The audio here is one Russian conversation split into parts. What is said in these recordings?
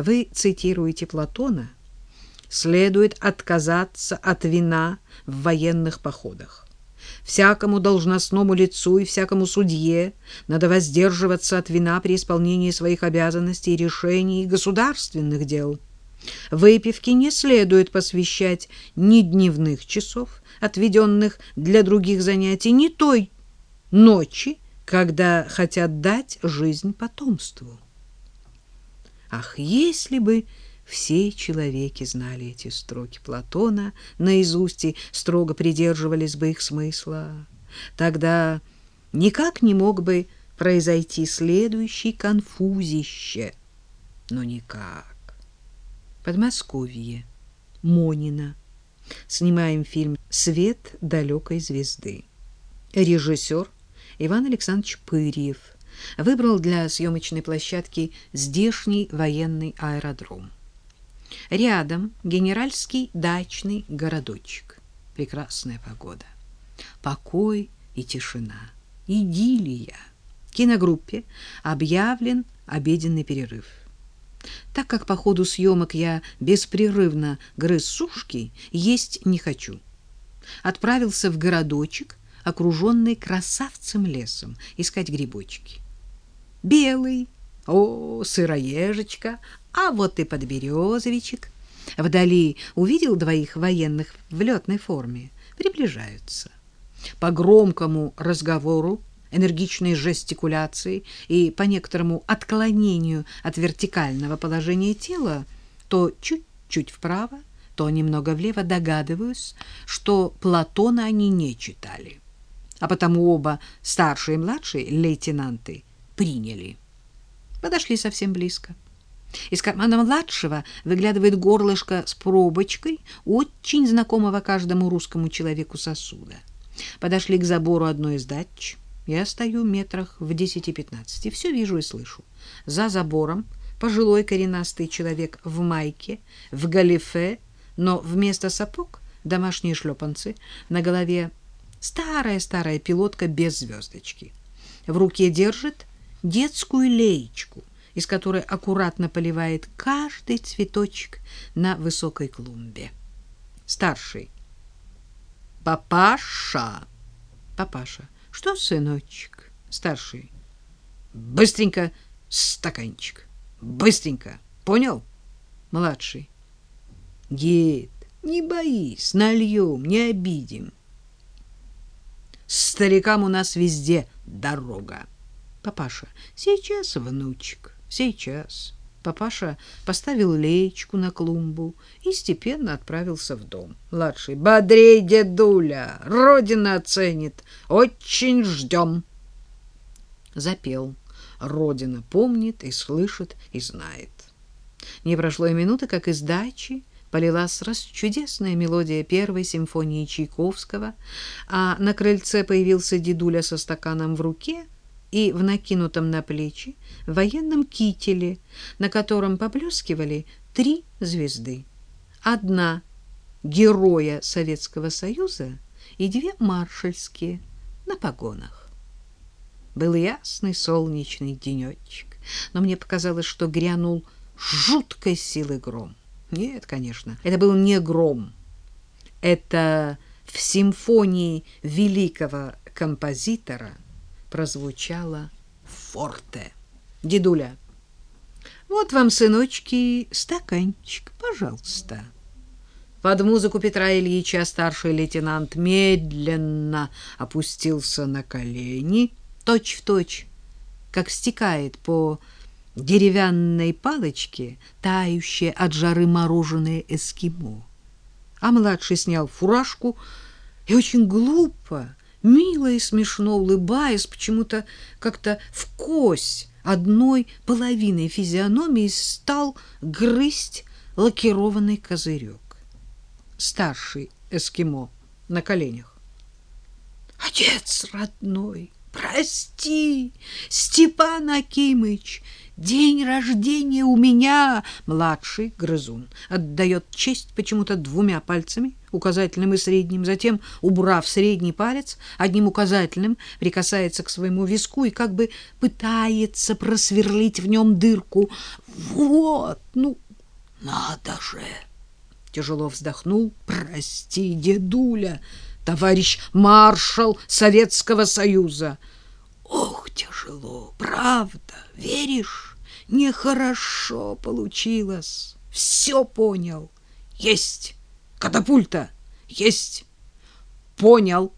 Вы цитируете Платона. Следует отказаться от вина в военных походах. Всякому должностному лицу и всякому судье надо воздерживаться от вина при исполнении своих обязанностей и решений государственных дел. Выпивке не следует посвящать ни дневных часов, отведенных для других занятий, ни той ночи, когда хотят дать жизнь потомству. Ах, если бы все человеки знали эти строки Платона наизусть и строго придерживались бы их смысла. Тогда никак не мог бы произойти следующий конфузище. Но никак. Подмосковье. Монина. Снимаем фильм «Свет далекой звезды». Режиссер Иван Александрович Пырьев выбрал для съемочной площадки здешний военный аэродром. Рядом генеральский дачный городочек. Прекрасная погода. Покой и тишина. Идиллия. Киногруппе объявлен обеденный перерыв. Так как по ходу съемок я беспрерывно грыз сушки, есть не хочу. Отправился в городочек, окруженный красавцем лесом, искать грибочки. Белый, о, сыроежечка, а вот и подберезовичек. Вдали увидел двоих военных в летной форме. Приближаются. По громкому разговору, энергичной жестикуляции и по некоторому отклонению от вертикального положения тела, то чуть-чуть вправо, то немного влево догадываюсь, что Платона они не читали. А потому оба старшие и младшие лейтенанты приняли. Подошли совсем близко. Из кармана младшего выглядывает горлышко с пробочкой, очень знакомого каждому русскому человеку сосуда. Подошли к забору одной из дач. Я стою метрах в 10-15, все вижу и слышу. За забором пожилой коренастый человек в майке, в галифе, но вместо сапог домашние шлепанцы, на голове старая-старая пилотка без звездочки. В руке держит детскую леечку, из которой аккуратно поливает каждый цветочек на высокой клумбе. Старший. Папаша. Папаша. Что, сыночек? Старший. Быстренько стаканчик. Быстренько. Понял? Младший. Дед, не боись, нальем, не обидим. Старикам у нас везде дорога. Папаша. Сейчас, внучек. Сейчас. Папаша поставил леечку на клумбу и степенно отправился в дом. Младший. Бодрей, дедуля, родина оценит. Очень ждем. Запел. Родина помнит и слышит и знает. Не прошло и минуты, как из дачи полилась раз чудесная мелодия первой симфонии Чайковского, а на крыльце появился дедуля со стаканом в руке — и в накинутом на плечи военном кителе, на котором поблескивали три звезды. Одна — героя Советского Союза и две маршальские на погонах. Был ясный солнечный денечек, но мне показалось, что грянул жуткой силы гром. Нет, конечно, это был не гром. Это в симфонии великого композитора — прозвучало форте. Дедуля, вот вам, сыночки, стаканчик, пожалуйста. Под музыку Петра Ильича старший лейтенант медленно опустился на колени, точь-в-точь, точь, как стекает по деревянной палочке тающее от жары мороженое эскимо. А младший снял фуражку и очень глупо, мило и смешно улыбаясь, почему-то как-то в кость одной половиной физиономии стал грызть лакированный козырек. Старший эскимо на коленях. Отец родной, прости, Степан Акимыч, День рождения у меня, младший грызун, отдает честь почему-то двумя пальцами, указательным и средним, затем, убрав средний палец, одним указательным прикасается к своему виску и как бы пытается просверлить в нем дырку. Вот, вздохнул. Надо же! Тяжело вздохнул. Прости, дедуля, товарищ маршал Советского Союза. Ох, тяжело, правда, веришь? Нехорошо получилось. Все понял. Есть катапульта, есть. Понял.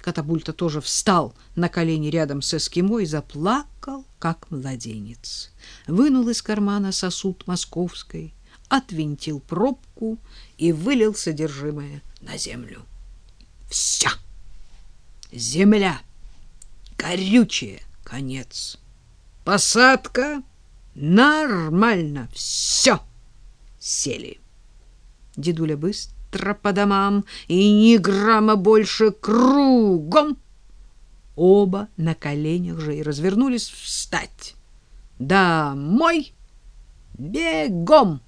Катапульта тоже встал на колени рядом с эскимо и заплакал, как младенец. Вынул из кармана сосуд московской, отвинтил пробку и вылил содержимое на землю. Вся земля горючая, конец. Посадка нормально, все сели. Дедуля быстро по домам и ни грамма больше кругом. Оба на коленях же и развернулись встать. Домой! Бегом!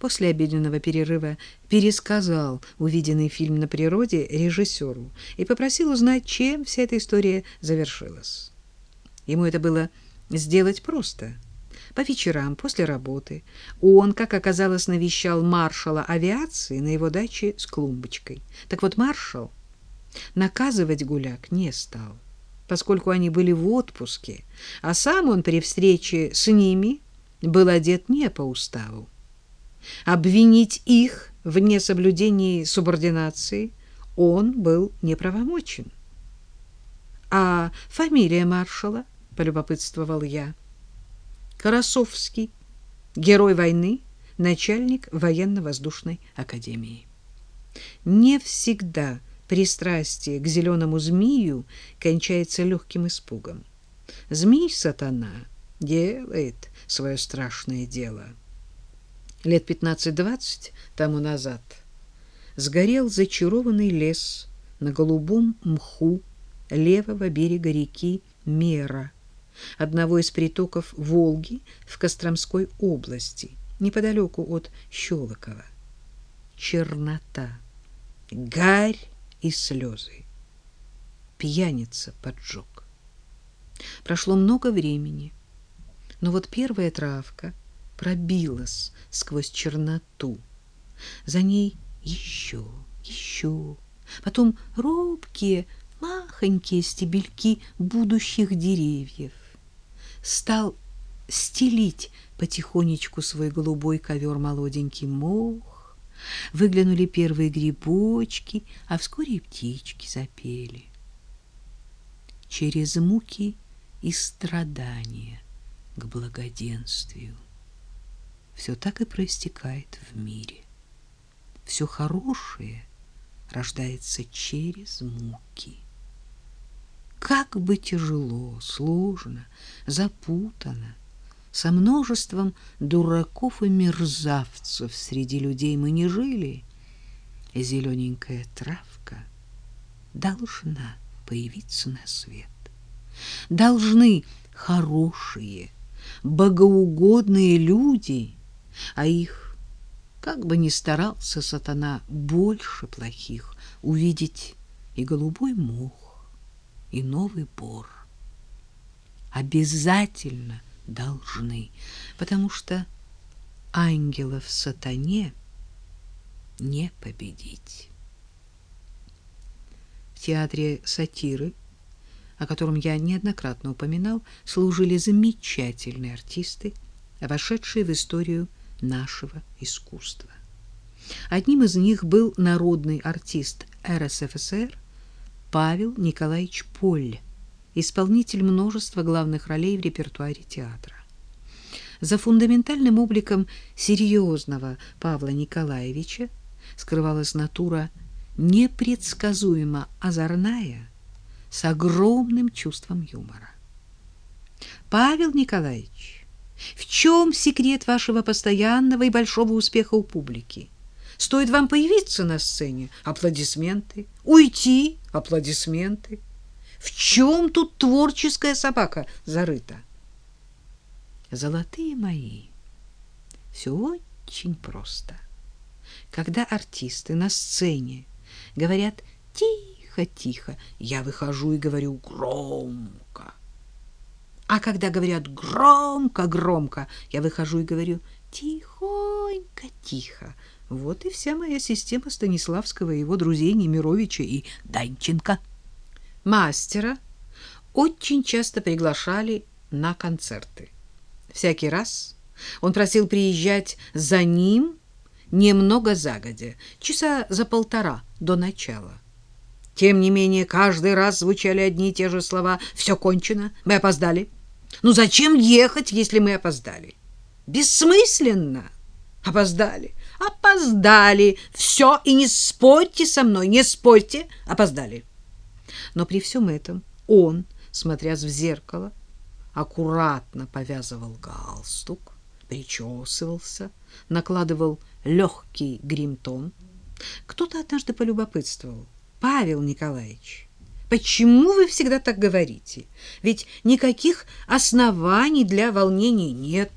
После обеденного перерыва пересказал увиденный фильм на природе режиссеру и попросил узнать, чем вся эта история завершилась. Ему это было сделать просто. По вечерам после работы он, как оказалось, навещал маршала авиации на его даче с клумбочкой. Так вот, маршал наказывать гуляк не стал, поскольку они были в отпуске, а сам он при встрече с ними был одет не по уставу. Обвинить их в несоблюдении субординации он был неправомочен. А фамилия маршала, полюбопытствовал я. Карасовский, герой войны, начальник военно-воздушной академии. Не всегда пристрастие к зеленому змею кончается легким испугом. Змей-сатана делает свое страшное дело — лет 15-20 тому назад сгорел зачарованный лес на голубом мху левого берега реки Мера, одного из притоков Волги в Костромской области, неподалеку от Щелокова. Чернота, гарь и слезы. Пьяница поджег. Прошло много времени, но вот первая травка — пробилась сквозь черноту. За ней еще, еще, потом робкие, махонькие стебельки будущих деревьев. Стал стелить потихонечку свой голубой ковер молоденький мох. Выглянули первые грибочки, а вскоре и птички запели. Через муки и страдания к благоденствию все так и проистекает в мире. Все хорошее рождается через муки. Как бы тяжело, сложно, запутано, со множеством дураков и мерзавцев среди людей мы не жили, зелененькая травка должна появиться на свет. Должны хорошие, богоугодные люди — а их, как бы ни старался сатана, больше плохих увидеть и голубой мох, и новый бор. Обязательно должны, потому что ангелов сатане не победить. В театре сатиры, о котором я неоднократно упоминал, служили замечательные артисты, вошедшие в историю нашего искусства. Одним из них был народный артист РСФСР Павел Николаевич Поль, исполнитель множества главных ролей в репертуаре театра. За фундаментальным обликом серьезного Павла Николаевича скрывалась натура непредсказуемо озорная, с огромным чувством юмора. Павел Николаевич в чем секрет вашего постоянного и большого успеха у публики? Стоит вам появиться на сцене — аплодисменты, уйти — аплодисменты. В чем тут творческая собака зарыта? Золотые мои, все очень просто. Когда артисты на сцене говорят «тихо-тихо», я выхожу и говорю громко. А когда говорят громко-громко, я выхожу и говорю тихонько, тихо. Вот и вся моя система Станиславского и его друзей Немировича и Данченко. Мастера очень часто приглашали на концерты. Всякий раз он просил приезжать за ним немного загодя, часа за полтора до начала. Тем не менее, каждый раз звучали одни и те же слова. «Все кончено, мы опоздали». «Ну зачем ехать, если мы опоздали?» «Бессмысленно». «Опоздали, опоздали. Все, и не спорьте со мной, не спорьте, опоздали». Но при всем этом он, смотря в зеркало, аккуратно повязывал галстук, причесывался, накладывал легкий гримтон. Кто-то однажды полюбопытствовал. Павел Николаевич, почему вы всегда так говорите? Ведь никаких оснований для волнений нет.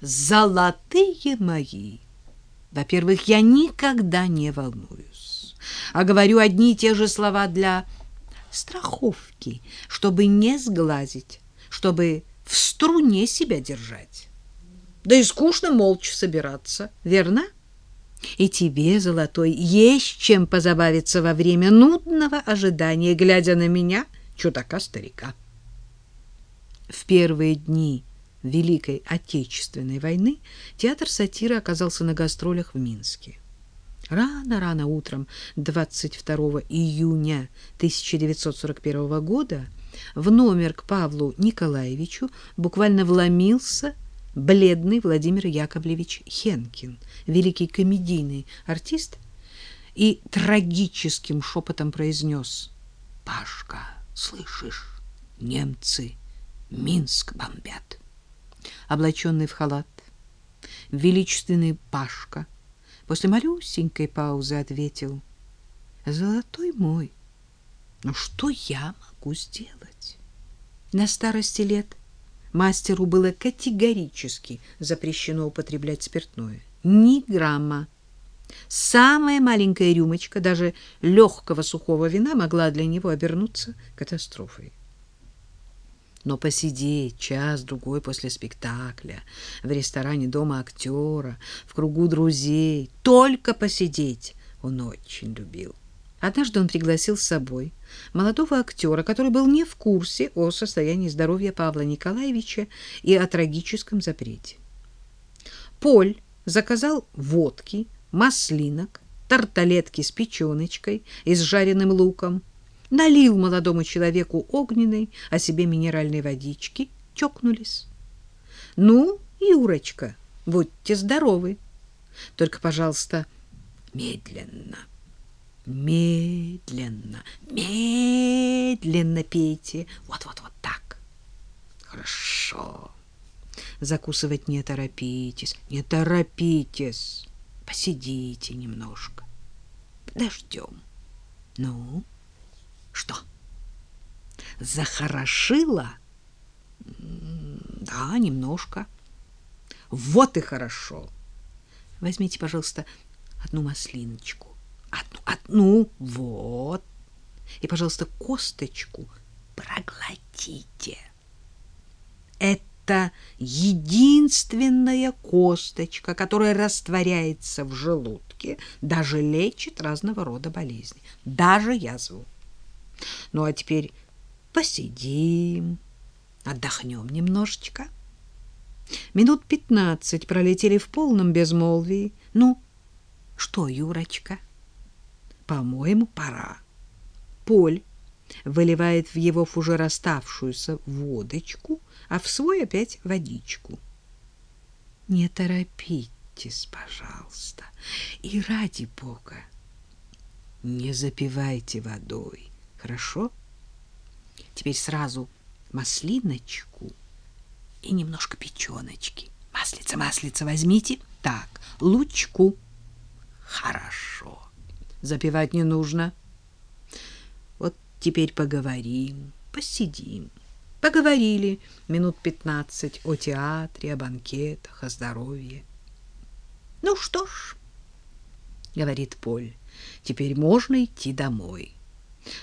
Золотые мои! Во-первых, я никогда не волнуюсь, а говорю одни и те же слова для страховки, чтобы не сглазить, чтобы в струне себя держать. Да и скучно молча собираться, верно? — и тебе, Золотой, есть чем позабавиться во время нудного ожидания, глядя на меня, чудака-старика. В первые дни Великой Отечественной войны театр сатиры оказался на гастролях в Минске. Рано-рано утром 22 июня 1941 года в номер к Павлу Николаевичу буквально вломился бледный Владимир Яковлевич Хенкин, великий комедийный артист, и трагическим шепотом произнес «Пашка, слышишь, немцы Минск бомбят». Облаченный в халат, величественный Пашка после малюсенькой паузы ответил «Золотой мой, ну что я могу сделать?» На старости лет мастеру было категорически запрещено употреблять спиртное. Ни грамма. Самая маленькая рюмочка даже легкого сухого вина могла для него обернуться катастрофой. Но посидеть час-другой после спектакля в ресторане дома актера, в кругу друзей, только посидеть он очень любил. Однажды он пригласил с собой молодого актера, который был не в курсе о состоянии здоровья Павла Николаевича и о трагическом запрете. Поль заказал водки, маслинок, тарталетки с печеночкой и с жареным луком, налил молодому человеку огненной, а себе минеральной водички, чокнулись. Ну, Юрочка, будьте здоровы. Только, пожалуйста, медленно. Медленно, медленно пейте. Вот-вот-вот так. Хорошо. Закусывать не торопитесь, не торопитесь. Посидите немножко. Подождем. Ну, что? Захорошило? Да, немножко. Вот и хорошо. Возьмите, пожалуйста, одну маслиночку. Одну, одну, вот. И, пожалуйста, косточку проглотите. Это единственная косточка, которая растворяется в желудке, даже лечит разного рода болезни, даже язву. Ну, а теперь посидим, отдохнем немножечко. Минут пятнадцать пролетели в полном безмолвии. Ну, что, Юрочка? — по-моему, пора. Поль выливает в его фужер оставшуюся водочку, а в свой опять водичку. Не торопитесь, пожалуйста, и ради бога не запивайте водой, хорошо? Теперь сразу маслиночку и немножко печеночки. Маслица, маслица возьмите. Так, лучку. Хорошо запивать не нужно. Вот теперь поговорим, посидим. Поговорили минут пятнадцать о театре, о банкетах, о здоровье. Ну что ж, говорит Поль, теперь можно идти домой.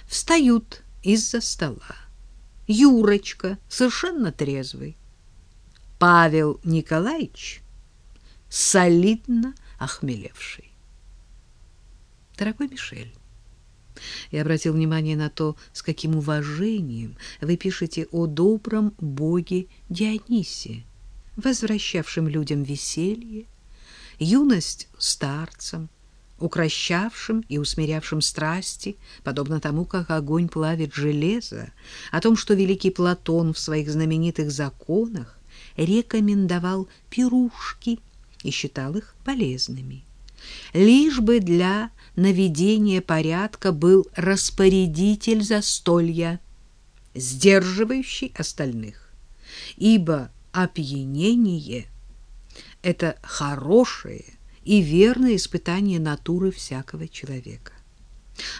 Встают из-за стола. Юрочка, совершенно трезвый. Павел Николаевич, солидно охмелевший. Дорогой Мишель, я обратил внимание на то, с каким уважением вы пишете о добром боге Дионисе, возвращавшем людям веселье, юность старцам, укращавшим и усмирявшим страсти, подобно тому, как огонь плавит железо, о том, что великий Платон в своих знаменитых законах рекомендовал пирушки и считал их полезными. Лишь бы для наведения порядка был распорядитель застолья, сдерживающий остальных, ибо опьянение — это хорошее и верное испытание натуры всякого человека.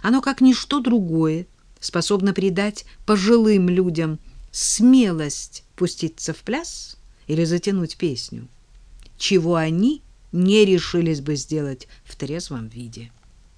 Оно, как ничто другое, способно придать пожилым людям смелость пуститься в пляс или затянуть песню, чего они не решились бы сделать в трезвом виде.